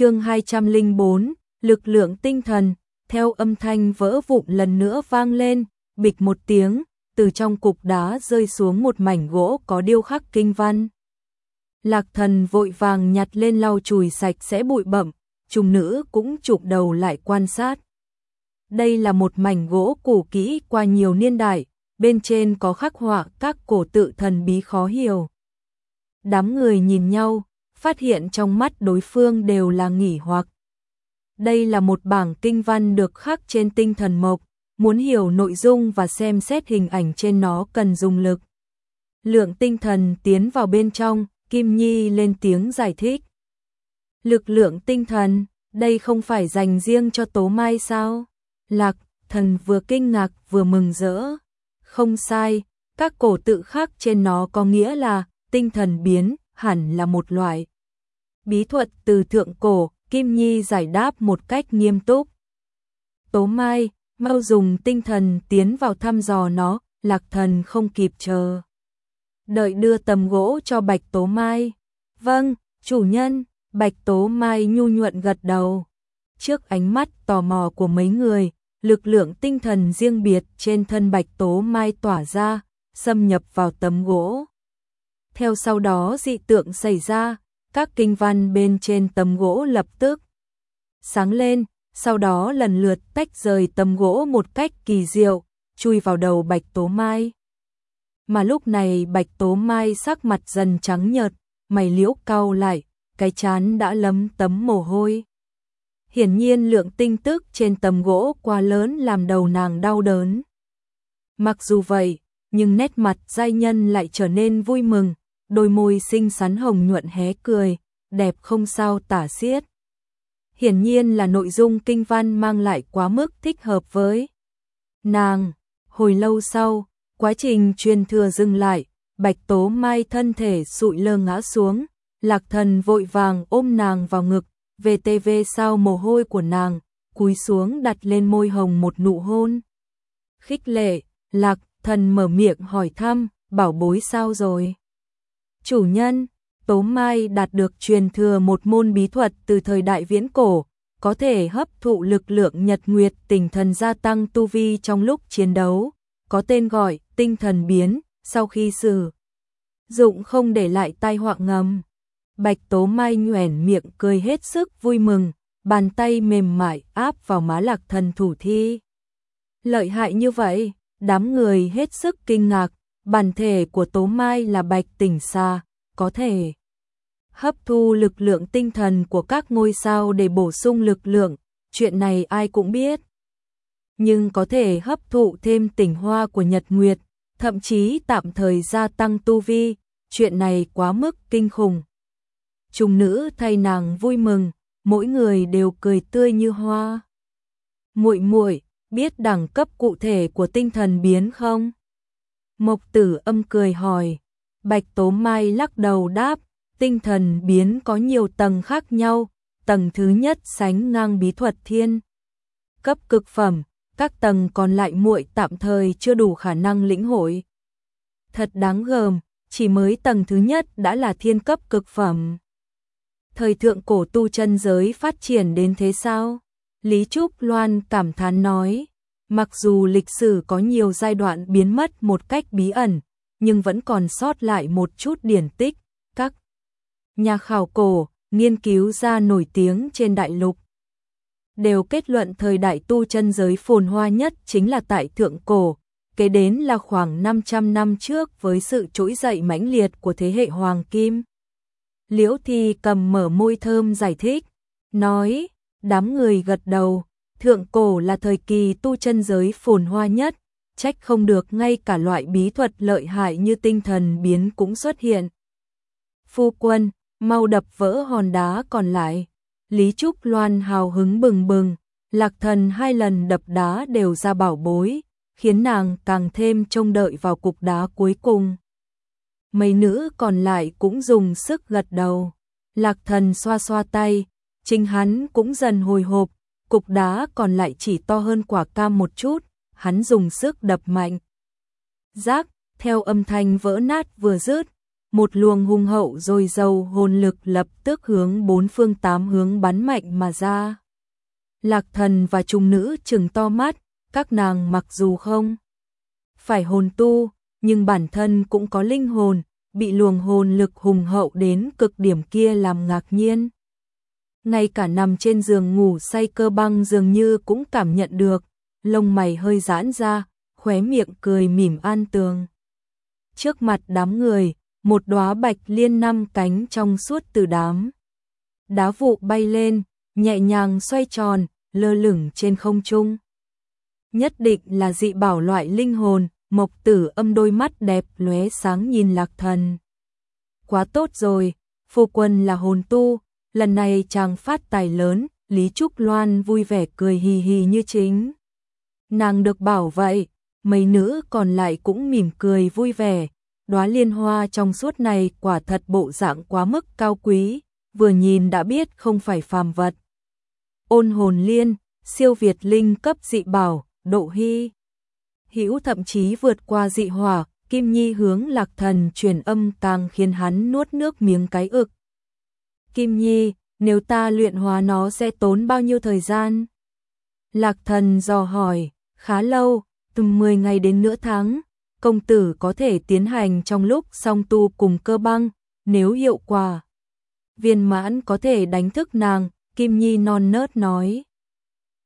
chương 204, lực lượng tinh thần, theo âm thanh vỡ vụn lần nữa vang lên, bịch một tiếng, từ trong cục đá rơi xuống một mảnh gỗ có điêu khắc kinh văn. Lạc thần vội vàng nhặt lên lau chùi sạch sẽ bụi bậm, trùng nữ cũng chụp đầu lại quan sát. Đây là một mảnh gỗ cũ kỹ qua nhiều niên đại, bên trên có khắc họa các cổ tự thần bí khó hiểu. Đám người nhìn nhau, phát hiện trong mắt đối phương đều là nghỉ hoặc. Đây là một bảng kinh văn được khắc trên tinh thần mộc, muốn hiểu nội dung và xem xét hình ảnh trên nó cần dùng lực. Lượng tinh thần tiến vào bên trong, Kim Nhi lên tiếng giải thích. Lực lượng tinh thần, đây không phải dành riêng cho Tố Mai sao? Lạc, thần vừa kinh ngạc vừa mừng rỡ. Không sai, các cổ tự khác trên nó có nghĩa là tinh thần biến, hẳn là một loại. Bí thuật từ thượng cổ, Kim Nhi giải đáp một cách nghiêm túc. Tố Mai, mau dùng tinh thần tiến vào thăm dò nó, lạc thần không kịp chờ. Đợi đưa tầm gỗ cho Bạch Tố Mai. Vâng, chủ nhân, Bạch Tố Mai nhu nhuận gật đầu. Trước ánh mắt tò mò của mấy người, lực lượng tinh thần riêng biệt trên thân Bạch Tố Mai tỏa ra, xâm nhập vào tấm gỗ. Theo sau đó dị tượng xảy ra, các kinh văn bên trên tấm gỗ lập tức sáng lên, sau đó lần lượt tách rời tấm gỗ một cách kỳ diệu, chui vào đầu Bạch Tố Mai. Mà lúc này Bạch Tố Mai sắc mặt dần trắng nhợt, mày liễu cau lại, cái chán đã lấm tấm mồ hôi. Hiển nhiên lượng tinh tức trên tấm gỗ quá lớn làm đầu nàng đau đớn. Mặc dù vậy, nhưng nét mặt giai nhân lại trở nên vui mừng, đôi môi xinh xắn hồng nhuận hé cười, đẹp không sao tả xiết. Hiển nhiên là nội dung kinh văn mang lại quá mức thích hợp với nàng. Hồi lâu sau, quá trình truyền thừa dừng lại, Bạch Tố Mai thân thể sụi lơ ngã xuống, Lạc Thần vội vàng ôm nàng vào ngực, VTV sau mồ hôi của nàng, cúi xuống đặt lên môi hồng một nụ hôn. Khích lệ, Lạc Thần mở miệng hỏi thăm, bảo bối sao rồi? Chủ nhân, Tố Mai đạt được truyền thừa một môn bí thuật từ thời đại viễn cổ, có thể hấp thụ lực lượng nhật nguyệt tinh thần gia tăng tu vi trong lúc chiến đấu, có tên gọi tinh thần biến, sau khi sử dụng không để lại tai họa ngầm. Bạch Tố Mai nhoẻn miệng cười hết sức vui mừng, bàn tay mềm mại áp vào má lạc thần thủ thi. Lợi hại như vậy, đám người hết sức kinh ngạc, bản thể của Tố Mai là bạch tỉnh xa, có thể hấp thu lực lượng tinh thần của các ngôi sao để bổ sung lực lượng, chuyện này ai cũng biết. Nhưng có thể hấp thụ thêm tỉnh hoa của Nhật Nguyệt, thậm chí tạm thời gia tăng tu vi, chuyện này quá mức kinh khủng. Trung nữ thay nàng vui mừng, mỗi người đều cười tươi như hoa. Muội muội, biết đẳng cấp cụ thể của tinh thần biến không? Mộc Tử Âm cười hỏi. Bạch Tố Mai lắc đầu đáp, tinh thần biến có nhiều tầng khác nhau, tầng thứ nhất sánh ngang bí thuật thiên. Cấp cực phẩm, các tầng còn lại muội tạm thời chưa đủ khả năng lĩnh hội. Thật đáng gờm, chỉ mới tầng thứ nhất đã là thiên cấp cực phẩm. Thời thượng cổ tu chân giới phát triển đến thế sao? Lý Trúc Loan cảm thán nói, mặc dù lịch sử có nhiều giai đoạn biến mất một cách bí ẩn, nhưng vẫn còn sót lại một chút điển tích, các nhà khảo cổ, nghiên cứu ra nổi tiếng trên đại lục. Đều kết luận thời đại tu chân giới phồn hoa nhất chính là tại thượng cổ, kế đến là khoảng 500 năm trước với sự trỗi dậy mãnh liệt của thế hệ hoàng kim. Liễu Thi cầm mở môi thơm giải thích, nói, đám người gật đầu, thượng cổ là thời kỳ tu chân giới phồn hoa nhất, trách không được ngay cả loại bí thuật lợi hại như tinh thần biến cũng xuất hiện. Phu quân, mau đập vỡ hòn đá còn lại. Lý Trúc Loan hào hứng bừng bừng, lạc thần hai lần đập đá đều ra bảo bối, khiến nàng càng thêm trông đợi vào cục đá cuối cùng. Mấy nữ còn lại cũng dùng sức gật đầu. Lạc thần xoa xoa tay, chính hắn cũng dần hồi hộp, cục đá còn lại chỉ to hơn quả cam một chút, hắn dùng sức đập mạnh. Rác, theo âm thanh vỡ nát vừa rớt, một luồng hung hậu rồi dầu hồn lực lập tức hướng bốn phương tám hướng bắn mạnh mà ra. Lạc thần và trung nữ trừng to mắt, các nàng mặc dù không phải hồn tu, nhưng bản thân cũng có linh hồn, bị luồng hồn lực hùng hậu đến cực điểm kia làm ngạc nhiên. Ngay cả nằm trên giường ngủ say cơ băng dường như cũng cảm nhận được, lông mày hơi giãn ra, khóe miệng cười mỉm an tường. Trước mặt đám người, một đóa bạch liên năm cánh trong suốt từ đám. Đá vụ bay lên, nhẹ nhàng xoay tròn, lơ lửng trên không trung. Nhất định là dị bảo loại linh hồn, mộc tử âm đôi mắt đẹp lóe sáng nhìn lạc thần. Quá tốt rồi, phu quân là hồn tu, lần này chàng phát tài lớn, Lý Trúc Loan vui vẻ cười hì hì như chính. Nàng được bảo vậy, mấy nữ còn lại cũng mỉm cười vui vẻ, đóa liên hoa trong suốt này quả thật bộ dạng quá mức cao quý, vừa nhìn đã biết không phải phàm vật. Ôn hồn liên, siêu việt linh cấp dị bảo, độ hy. Hữu thậm chí vượt qua dị hỏa, Kim Nhi hướng lạc thần truyền âm tàng khiến hắn nuốt nước miếng cái ực. Kim Nhi, nếu ta luyện hóa nó sẽ tốn bao nhiêu thời gian? Lạc thần dò hỏi, khá lâu, từ 10 ngày đến nửa tháng, công tử có thể tiến hành trong lúc song tu cùng cơ băng, nếu hiệu quả. Viên mãn có thể đánh thức nàng, Kim Nhi non nớt nói.